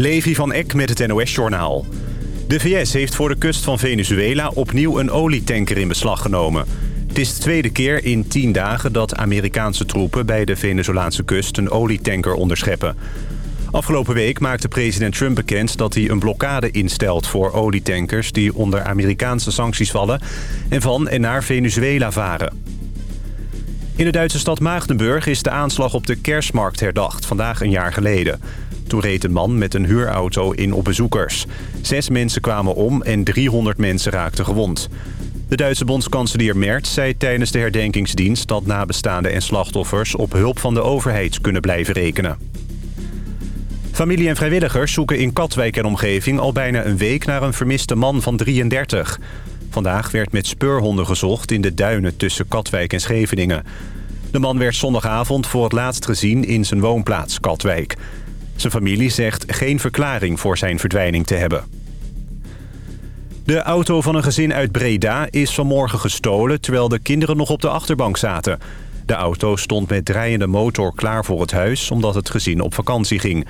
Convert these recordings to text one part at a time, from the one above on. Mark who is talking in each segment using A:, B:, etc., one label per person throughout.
A: Levi van Eck met het NOS-journaal. De VS heeft voor de kust van Venezuela opnieuw een olietanker in beslag genomen. Het is de tweede keer in tien dagen dat Amerikaanse troepen... bij de Venezolaanse kust een olietanker onderscheppen. Afgelopen week maakte president Trump bekend dat hij een blokkade instelt... voor olietankers die onder Amerikaanse sancties vallen... en van en naar Venezuela varen. In de Duitse stad Maagdenburg is de aanslag op de kerstmarkt herdacht, vandaag een jaar geleden. Toen reed een man met een huurauto in op bezoekers. Zes mensen kwamen om en 300 mensen raakten gewond. De Duitse bondskanselier Merz zei tijdens de herdenkingsdienst... dat nabestaanden en slachtoffers op hulp van de overheid kunnen blijven rekenen. Familie en vrijwilligers zoeken in Katwijk en omgeving al bijna een week naar een vermiste man van 33. Vandaag werd met speurhonden gezocht in de duinen tussen Katwijk en Scheveningen. De man werd zondagavond voor het laatst gezien in zijn woonplaats Katwijk. Zijn familie zegt geen verklaring voor zijn verdwijning te hebben. De auto van een gezin uit Breda is vanmorgen gestolen... terwijl de kinderen nog op de achterbank zaten. De auto stond met draaiende motor klaar voor het huis... omdat het gezin op vakantie ging.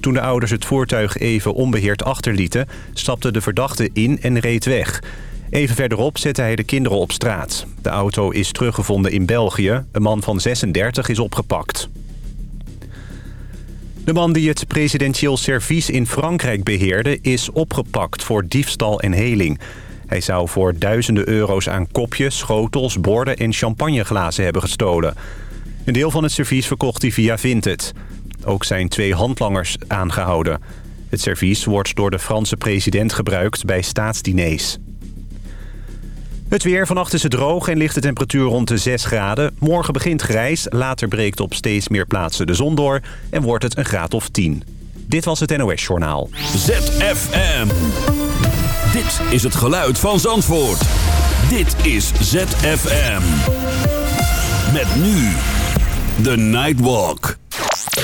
A: Toen de ouders het voertuig even onbeheerd achterlieten... stapte de verdachte in en reed weg. Even verderop zette hij de kinderen op straat. De auto is teruggevonden in België. Een man van 36 is opgepakt. De man die het presidentieel servies in Frankrijk beheerde... is opgepakt voor diefstal en heling. Hij zou voor duizenden euro's aan kopjes, schotels, borden en champagneglazen hebben gestolen. Een deel van het servies verkocht hij via Vinted. Ook zijn twee handlangers aangehouden. Het servies wordt door de Franse president gebruikt bij staatsdiners. Het weer. Vannacht is het droog en ligt de temperatuur rond de 6 graden. Morgen begint grijs, later breekt op steeds meer plaatsen de zon door... en wordt het een graad of 10. Dit was het NOS Journaal.
B: ZFM. Dit is het geluid van Zandvoort. Dit is ZFM. Met nu de Nightwalk.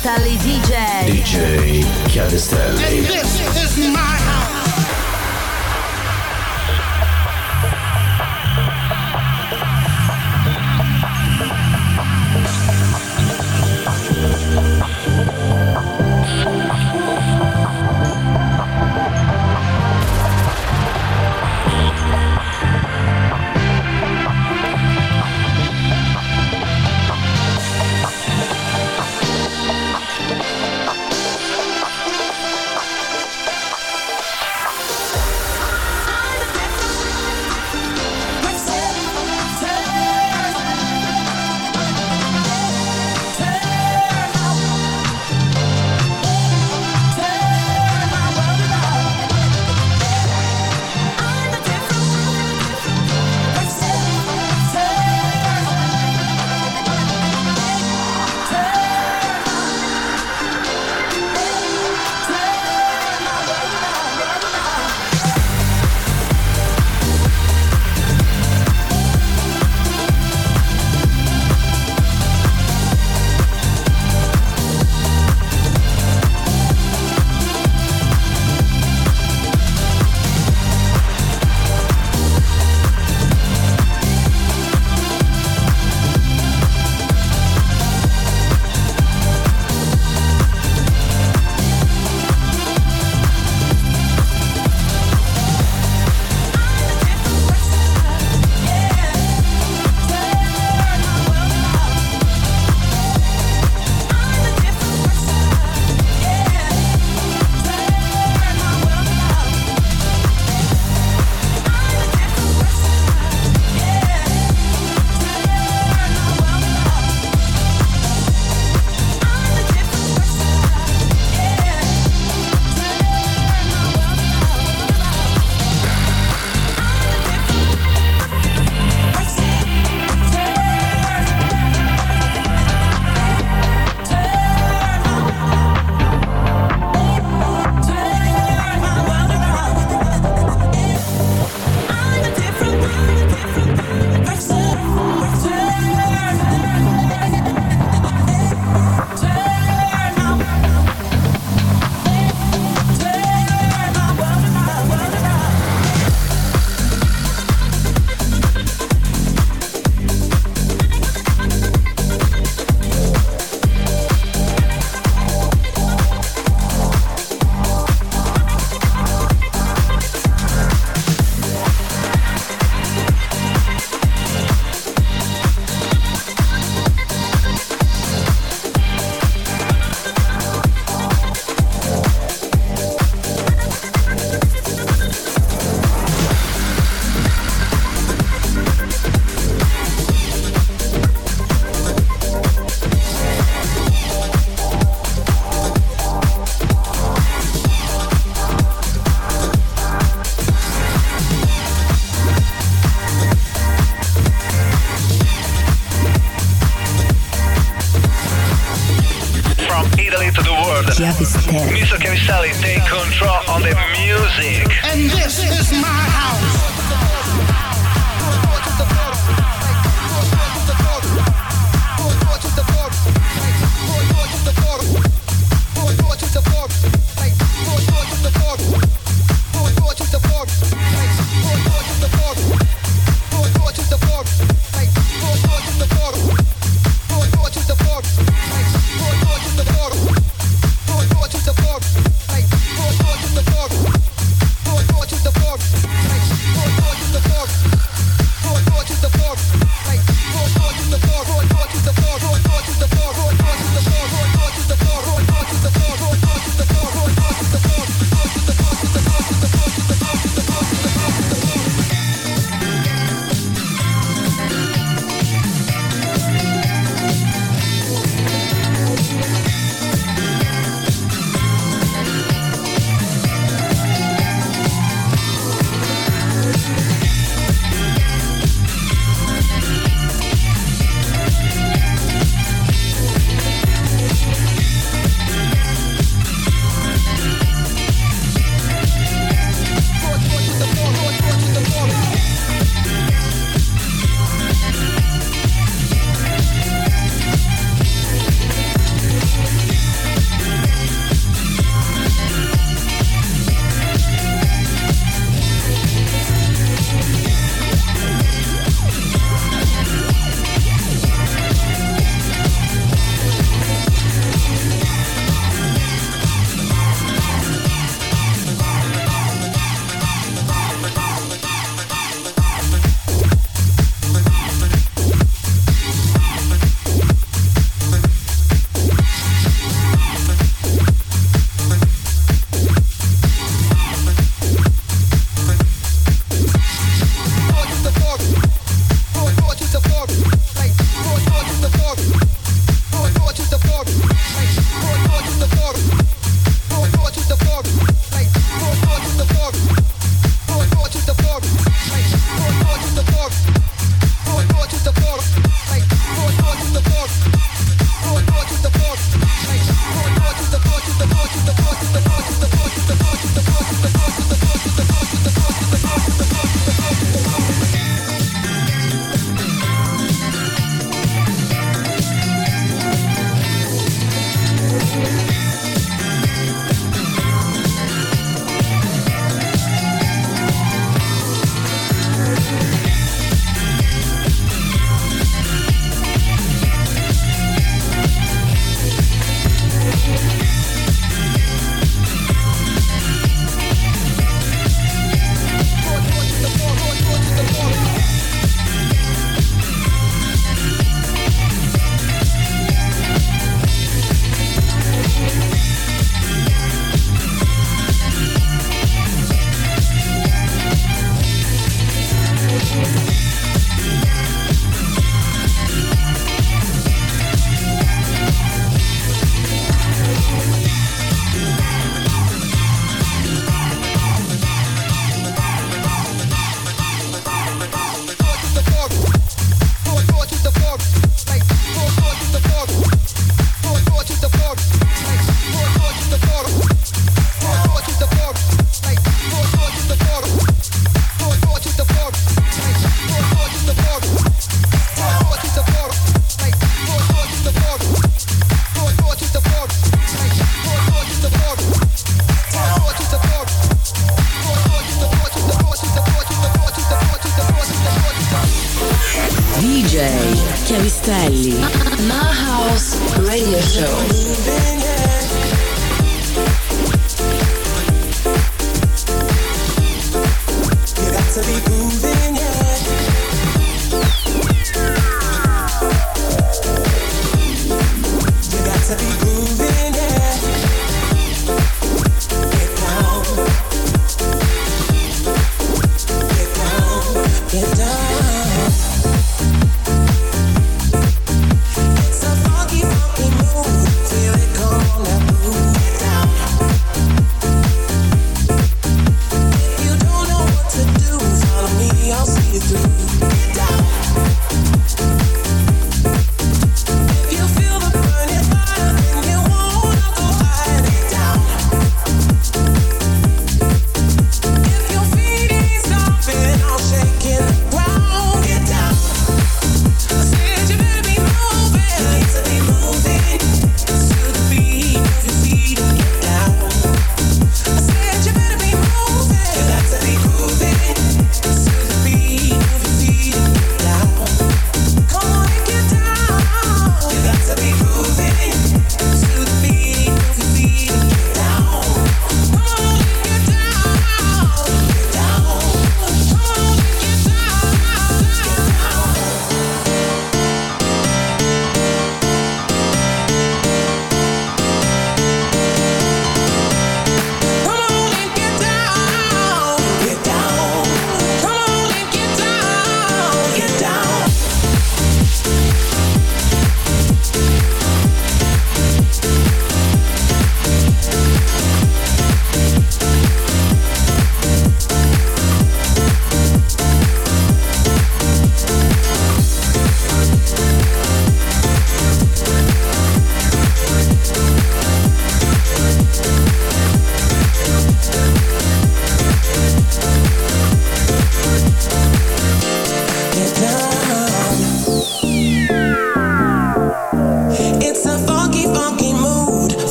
C: Chiavistelli DJ.
D: DJ Chiavistelli.
E: And this is my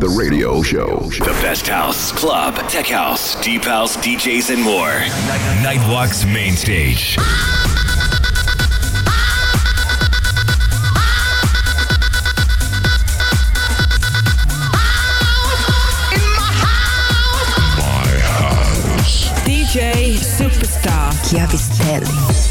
F: The
C: radio show.
G: The
H: best house, club, tech house, deep house, DJs, and more.
I: Nightwalk's main stage.
E: My house.
C: DJ
I: Superstar Chiavistelli.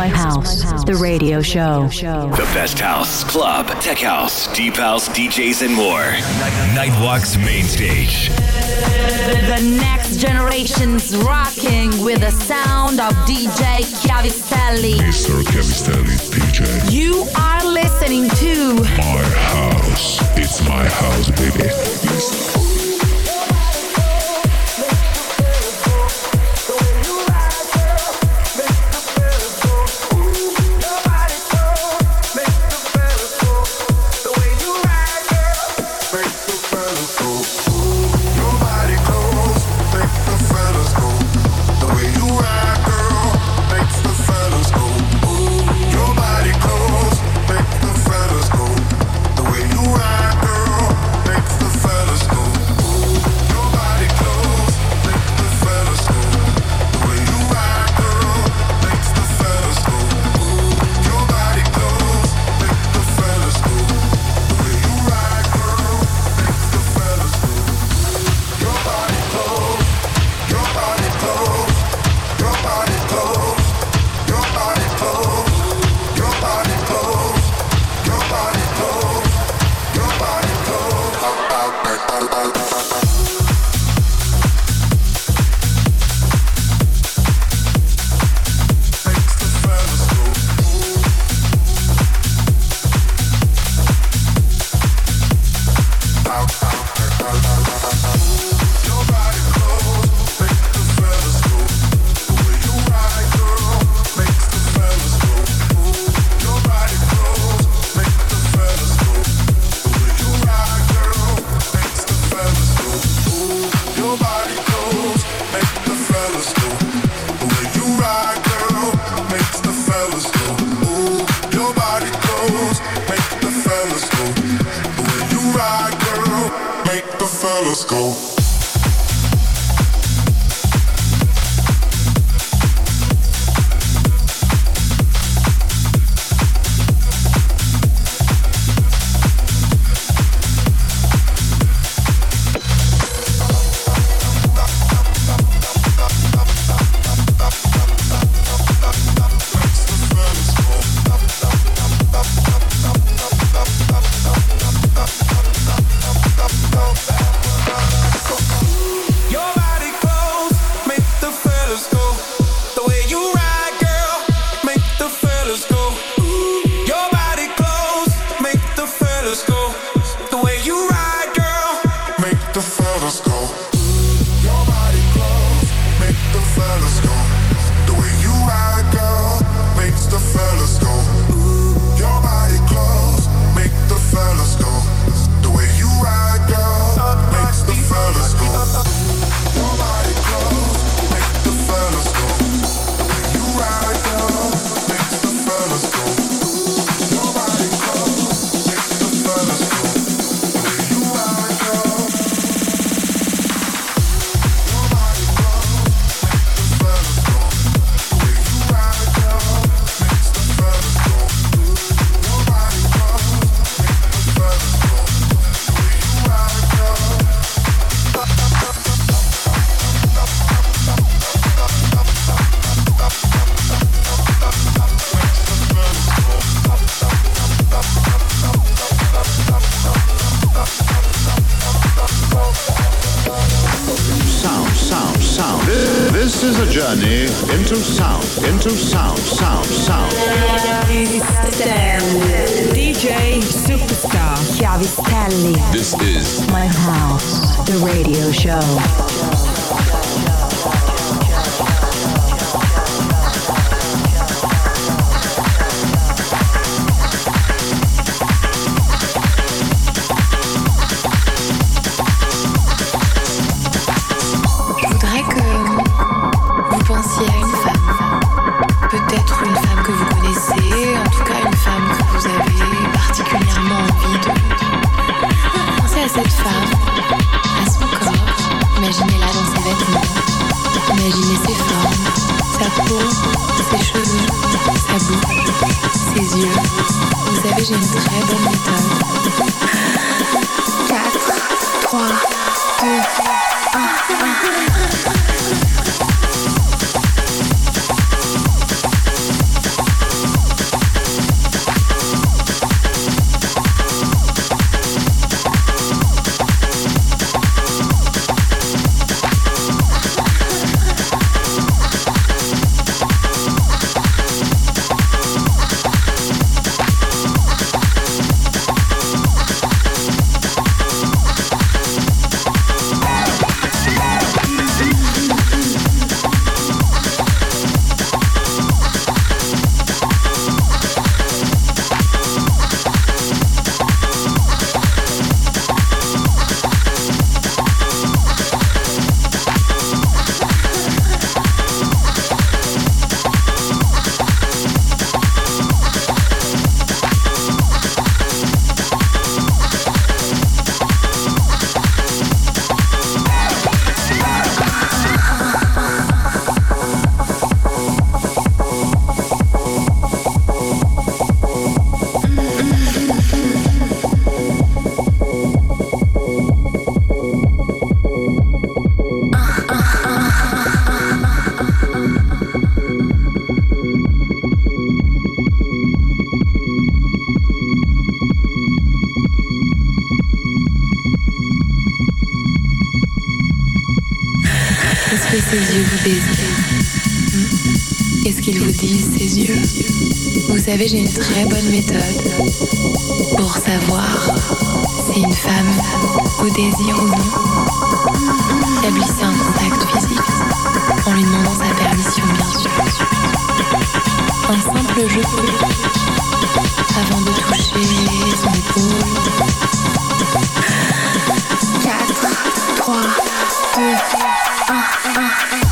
I: my house.
J: The
K: radio show.
H: The best house, club, tech house, deep house, DJs, and more.
L: Nightwalk's main stage.
K: The next generation's rocking with the sound of DJ Cavistelli.
M: Mr. Cavistelli DJ.
K: You are listening to
M: My House. It's my house, baby.
N: Yes. Oh. Savez, j'ai une très bonne méthode
O: pour savoir si une femme vous désire ou non. Établissez un contact physique en lui demandant sa permission, bien sûr. Un simple jeu avant de toucher son épaule. 4, 3, 2, 1, 1.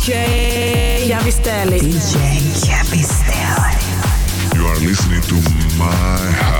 C: DJ
K: Chiavistelli. DJ
P: Chiavistelli. You are
I: listening to my house.